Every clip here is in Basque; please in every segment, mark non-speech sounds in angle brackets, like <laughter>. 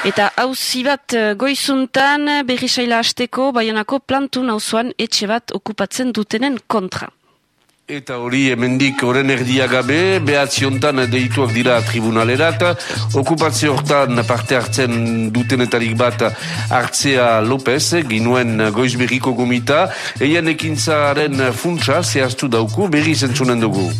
Eta hauzi bat eh, goizuntan berri saila hasteko baionako plantu nauzuan etxe bat okupatzen dutenen kontra. Eta hori hemendik horren erdia gabe, behatziontan deituak dira tribunalerat, okupazio hortan parte hartzen dutenetarik bat hartzea López, ginuen goizberriko gomita, eian ekintzaren funtsa zehaztu dauku berri zentzunen dugu.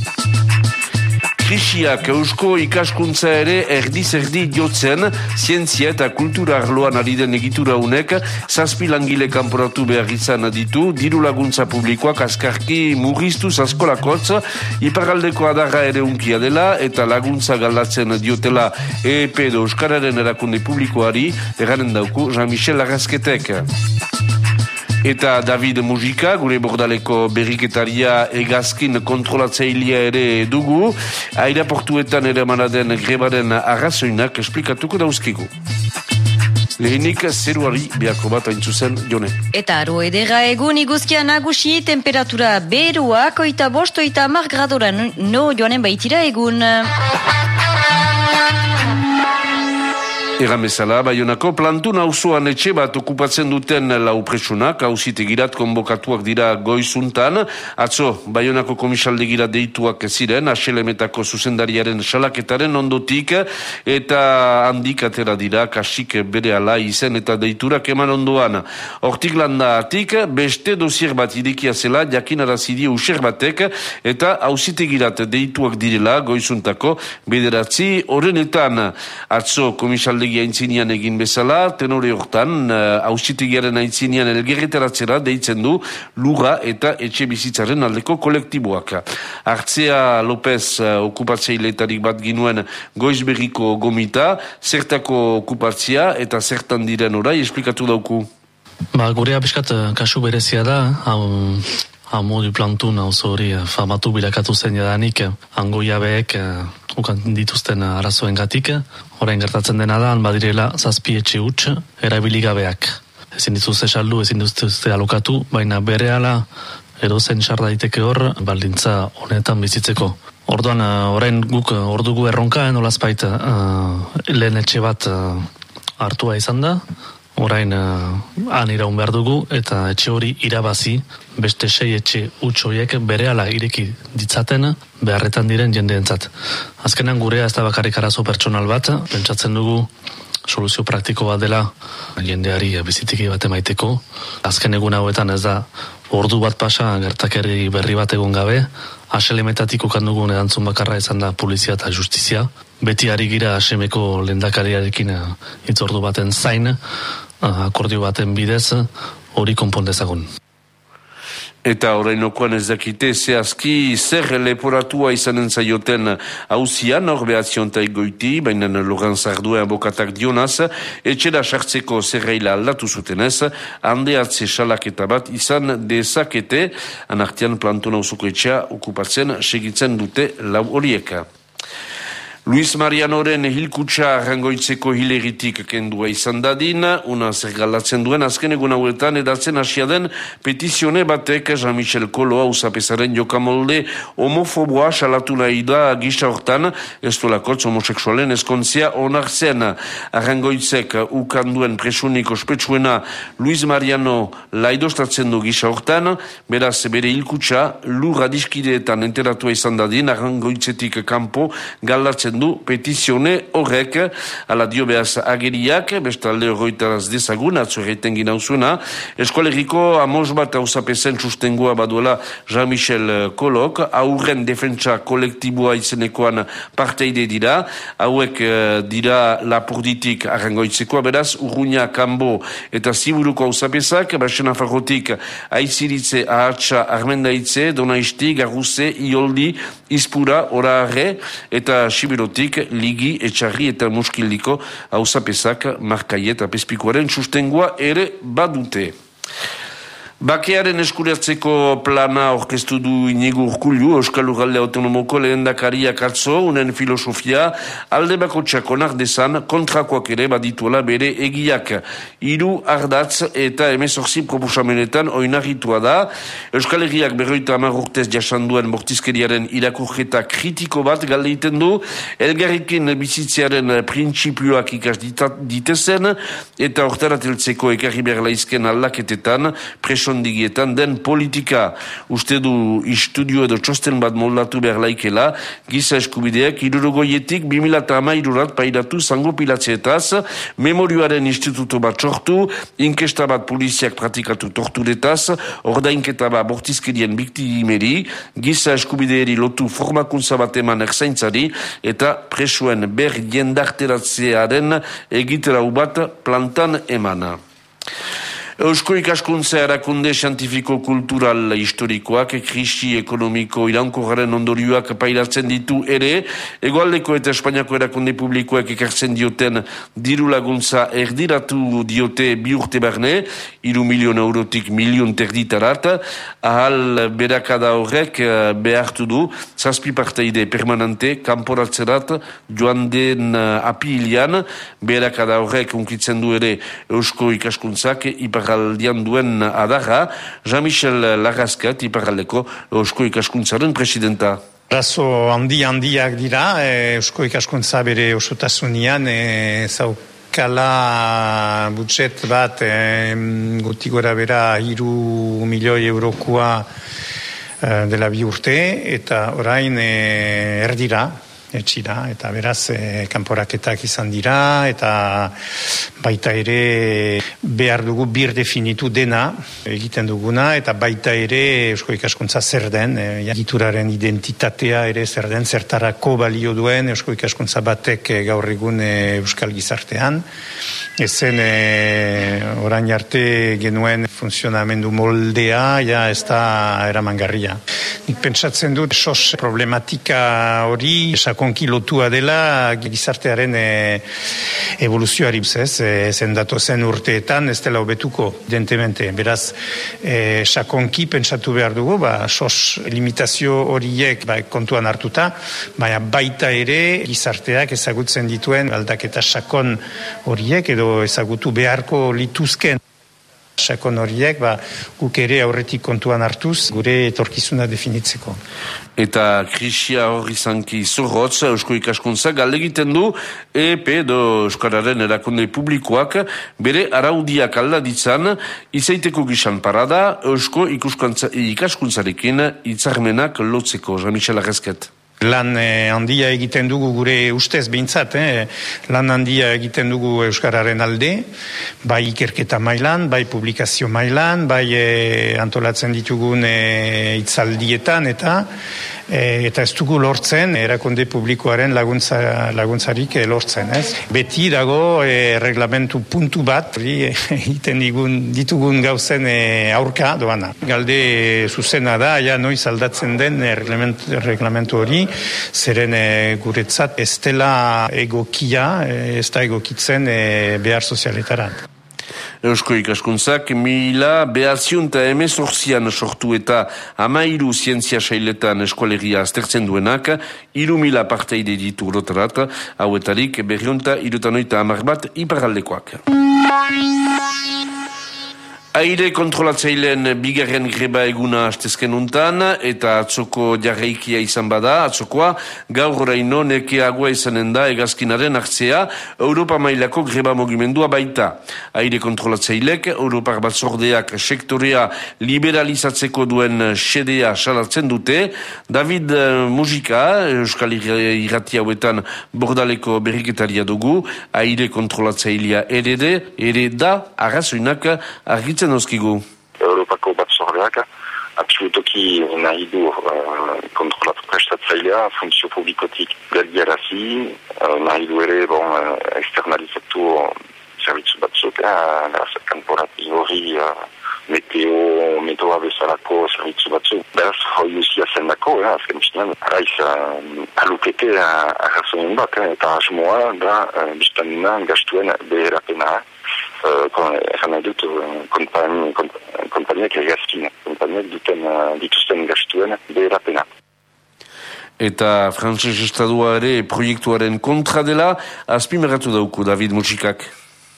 Krisiak eusko ikaskuntza ere erdiz erdi jotzen, zientzia eta kultura arloan ari den egitura unek, zazpi langile kanporatu behar izan ditu, diru laguntza publikoak askarki murriztu zaskolakotz, iparaldeko adarra ere unkia dela, eta laguntza galdatzen diotela EP do Euskararen erakunde publikoari, eranen dauku Jean-Michel Larrazketek eta David Mujika, gure bordaleko berriketaria egazkin kontrolatzailea ere dugu, airaportuetan ere manaden grebaren arrazoinak esplikatuko dauzkigu. Lehenik zeruari biako bat zuzen jone. Eta aro edera egun iguzkia nagusi temperatura beruak oita bosto eta margradora no joanen baitira egun. Egan bezala, Baionako plantu nauzuan etxe bat okupatzen duten lau presunak, girat konbokatuak dira goizuntan. Atzo, Baionako komisalde girat deituak ziren, aselemetako zuzendariaren salaketaren ondotik, eta handik atera dira, kasik bere ala izen eta deiturak eman ondoan. Hortik landa atik, beste dosier bat idikia zela, jakin arazidi user batek, eta girat deituak direla goizuntako bederatzi horrenetan. Atzo, komisalde hauzitegi aintzinean egin bezala, tenore hortan, uh, aintzinean elgerretaratzera deitzen du lura eta etxe bizitzaren aldeko kolektiboak. Artzea López uh, okupatzeileetarik bat ginuen goizberriko gomita, zertako okupatzia eta zertan diren orai, esplikatu dauku. Ba, gurea biskat uh, kasu berezia da, hau Amo du plantun hau zori eh, famatu bilakatu zen jadanik eh, hango jabeek ukan dituzten arazoen gatik. Horain gertatzen dena da, badirela zazpi etxe huts erabiligabeak. Ezin dituzte saldu, ezin dituzte alokatu, baina bere ala edo zen daiteke hor baldintza honetan bizitzeko. Orduan, orain guk ordugu erronka, enolazpait uh, lehen etxe bat uh, hartua izan da, orain uh, han iraun behar dugu eta etxe hori irabazi beste sei etxe utxoiek bere ala ireki ditzaten beharretan diren jendeentzat. Azkenan gurea ez da bakarrik arazo pertsonal bat, pentsatzen dugu soluzio praktiko bat dela jendeari bizitiki bat emaiteko. Azken egun hauetan ez da ordu bat pasa gertakeri berri bat egon gabe, aselemetatik ukandugun erantzun bakarra izan da polizia eta justizia. Beti ari gira asemeko lendakariarekin itzordu baten zain, akordio baten bidez hori konpondezagun. Eta orainokoan ez dakite zehazki zer leporatua izanen zaioten hauzian, hor behatzion goiti, baina Logan Zardua abokatak dionaz, etxera sartzeko zerreila aldatu zutenez, hande hartze salaketa bat izan dezakete, anartian plantona usuko etxea okupatzen segitzen dute lau horieka. Luis Marianoren hilkutsa rangoitzeko hileritik kendua izan dadin, una zer galatzen duen azken egun hauetan edatzen hasia den petizione batek Jean-Michel Koloa usapesaren jokamolde homofoboa salatu nahi da gisa hortan, ez lakotz homoseksualen eskontzia onartzen. Rangoitzek ukanduen presunik ospetsuena Luis Mariano laidostatzen du gisa hortan, beraz bere hilkutsa lur adiskideetan enteratua izan dadin, rangoitzetik kanpo galatzen du petizione horrek. Ala dio behaz ageriak, bestalde horretaraz dezagun, atzu erreiten gina usuena, eskolegiko amos bat hausapezen sustengoa baduela Jean-Michel Kolok, aurren defentsa kolektiboa izenekoan parteide dira, hauek uh, dira lapurditik arrangoitzekoa, beraz, urruña, kanbo eta ziburuko hausapezak, basena farrotik aiziritze, ahatsa, armendaitze, donaizti, garruze, ioldi, izpura, orare, eta Sibiru Bideotik, Ligi, Etxarri eta Muskiliko hausapesak markai eta pespikoaren sustengoa ere badute. Bakearen eskuratzeko plana orkestu du inigo urkullu, Euskal Urralde Autonomoko lehen dakariak atzo, unen filosofia, alde bako txakonak desan, kontrakoak ere badituela bere egiak. Iru ardatz eta emezorzi proposamenetan oinarritua da. Euskal Herriak berroita amar urtez jasanduen bortizkeriaren irakurketa kritiko bat galdeiten du, elgarrikin bizitzearen printzipioak ikas ditezen, eta hortarateltzeko ekarri behar laizken aldaketetan, preso presondigietan den politika uste du istudio edo txosten bat moldatu behar laikela giza eskubideak irurogoietik 2000 irurat pairatu zango pilatzeetaz memorioaren instituto bat sortu inkesta bat poliziak pratikatu torturetaz ordainketa bat bortizkerien biktimeri giza eskubideeri lotu formakuntza bat eman erzaintzari eta presuen ber jendarteratzearen egitera bat plantan emana. Eusko ikaskuntza erakunde xantifiko kultural historikoak krisi ekonomiko iranko garen ondorioak pairatzen ditu ere, egoaldeko eta Espainiako erakunde publikoak ekartzen dioten diru laguntza erdiratu diote bi urte barne, iru milion eurotik milion terditarat, ahal berakada horrek eh, behartu du, zazpi parteide permanente, kanporatzerat joan den eh, apilian, berakada horrek unkitzen du ere Eusko ikaskuntzak, ipar iparraldian duen adarra, Jean-Michel Larrazkat, iparraldeko Eusko ikaskuntzaren presidenta. Razo handi handiak dira, e, Eusko ikaskuntza bere osotasunean, e, zaukala budget bat e, guti gora bera hiru milioi eurokoa e, dela bi urte, eta orain e, erdira, etxira, eta beraz e, kanporaketak izan dira, eta baita ere behar dugu bir definitu dena egiten duguna, eta baita ere Eusko ikaskuntza zer den, e, identitatea ere zer den, zertarako balio duen Eusko ikaskuntza batek e, gaur egun e, Euskal Gizartean. Ezen e, orain arte genuen funtzionamendu moldea, ja ez da eramangarria. Nik pentsatzen dut, sos problematika hori, sakonki lotua dela gizartearen e, evoluzioari ez, e, zen dato zen urteetan, ez dela hobetuko, dentemente. Beraz, e, sakonki pentsatu behar dugu, ba, sos limitazio horiek ba, kontuan hartuta, baina baita ere gizarteak ezagutzen dituen aldaketa sakon horiek edo ezagutu beharko lituzken sakon horiek, ba, guk ere aurretik kontuan hartuz, gure etorkizuna definitzeko. Eta krisia hori zanki zorrotz, Eusko ikaskuntza, egiten du, EP do Euskararen erakunde publikoak, bere araudiak aldaditzan, izaiteko gizan parada, Eusko ikaskuntzarekin itzarmenak lotzeko, Jean-Michel Arrezket lan eh, handia egiten dugu gure ustez behintzat, eh? lan handia egiten dugu Euskararen alde, bai ikerketa mailan, bai publikazio mailan, bai eh, antolatzen ditugun eh, itzaldietan, eta e, eta ez dugu lortzen erakunde publikoaren laguntza, laguntzarik e, lortzen, ez? Beti dago e, reglamentu puntu bat, hori <laughs> egiten digun, ditugun gauzen e, aurka doana. Galde zuzena da, ja noiz aldatzen den e, reglamentu hori, zeren e, guretzat ez dela egokia, e, ez da egokitzen e, behar sozialetarat. Eusko ikaskuntzak mila behaziun eta emezorzian sortu eta amairu zientzia sailetan eskualegia aztertzen duenak, iru mila parteide ditu rotarat, hauetarik berriunta irutanoita amar bat iparaldekoak. Aire kontrolatzeilen bigarren greba eguna astezken untan, eta atzoko jarraikia izan bada, atzokoa, gaur horaino nekeagoa izanen da egazkinaren hartzea, Europa mailako greba mogimendua baita. Aire kontrolatzeilek, Europar batzordeak sektorea liberalizatzeko duen sedea salatzen dute, David eh, Mujika, Euskal Irrati hauetan bordaleko berriketaria dugu, aire kontrolatzeilea ere, ere da, arrazoinak argitzen deitzen dozkigu? Europako batzordeak absolutoki nahi du uh, kontrolatu prestatzailea funtzio publikotik geldiarazi, uh, nahi du ere bon, uh, externalizatu zerbitzu batzuk, uh, kanporati hori uh, meteo, metoa bezalako zerbitzu batzuk. Beraz, hoi usia zen dako, eh, azken biztenan, araiz uh, alukete uh, bat, eh, eta asmoa da uh, biztanina gastuen beherapena. Egan nahi dut, kompainiak egazkin, kompainiak duten dituzten gastuen beherapena. Eta Frantses Estadua ere proiektuaren kontra dela, azpimeratu dauku David Musikak.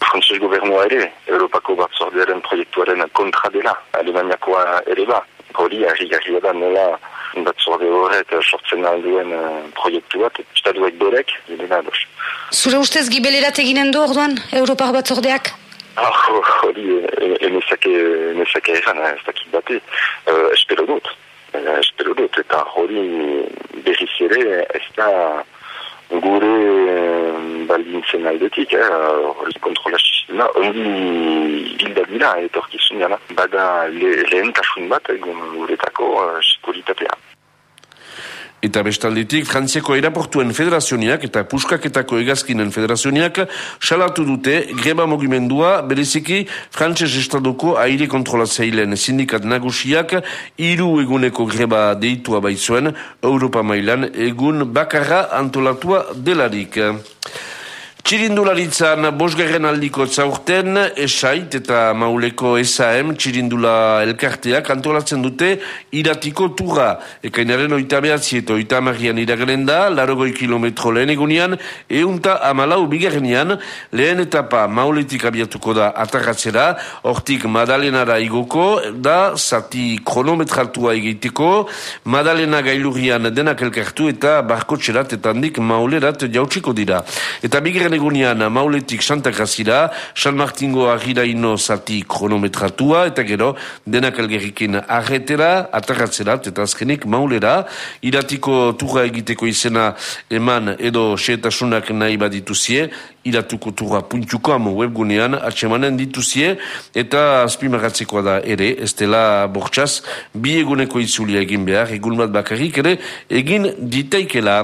Frantses gobernua ere, Europako batzordearen proiektuaren kontra dela, Alemaniakoa ere ba. Hori, harri da nola batzorde horret sortzen alduen uh, proiektu bat, estaduak dorek, dira dos. Zure ustez gibelerat eginen du orduan, Europar batzordeak? Ah, <laughs> hori, emezake, emezake egan, ez dakit bate, uh, espero dut. Uh, espero dut, eta hori berriz ere ez da gure baldintzen aldetik, eh, hori kontrola sistema, ondi bilda dira, etorkizun jana, bada le, lehen bat, egun guretako uh, sekuritatea. Eta bestalditik, Frantziako Eraportuen Federazioniak eta Puskaketako Egazkinen Federazioniak salatu dute greba mogimendua bereziki Frantzes Estadoko aire kontrolatzeilen sindikat nagusiak hiru eguneko greba deitua baitzuen Europa mailan egun bakarra antolatua delarik. Txirindularitzan bosgarren aldiko zaurten, esait eta mauleko SAM txirindula elkarteak antolatzen dute iratiko turra. Ekainaren oita behatzi eta oita amarrian iragelen da, larogoi kilometro lehen egunean, eunta amalau bigarrenean, lehen etapa mauletik abiatuko da atarratzera, hortik Madalenara igoko, da zati kronometratua egiteko, Madalena gailurian denak elkartu eta barkotxerat eta handik maulerat jautsiko dira. Eta bigarren egunean mauletik Santa Grazira, San Martingo agira ino zati kronometratua, eta gero denak algerrikin arretera, atarratzerat, eta azkenik maulera, iratiko turra egiteko izena eman edo xeetasunak nahi badituzie, iratuko turra puntuko amo webgunean atxemanen dituzie, eta azpimaratzekoa da ere, ez dela bortxaz, bi eguneko itzulia egin behar, egun bat bakarrik ere, egin diteikela.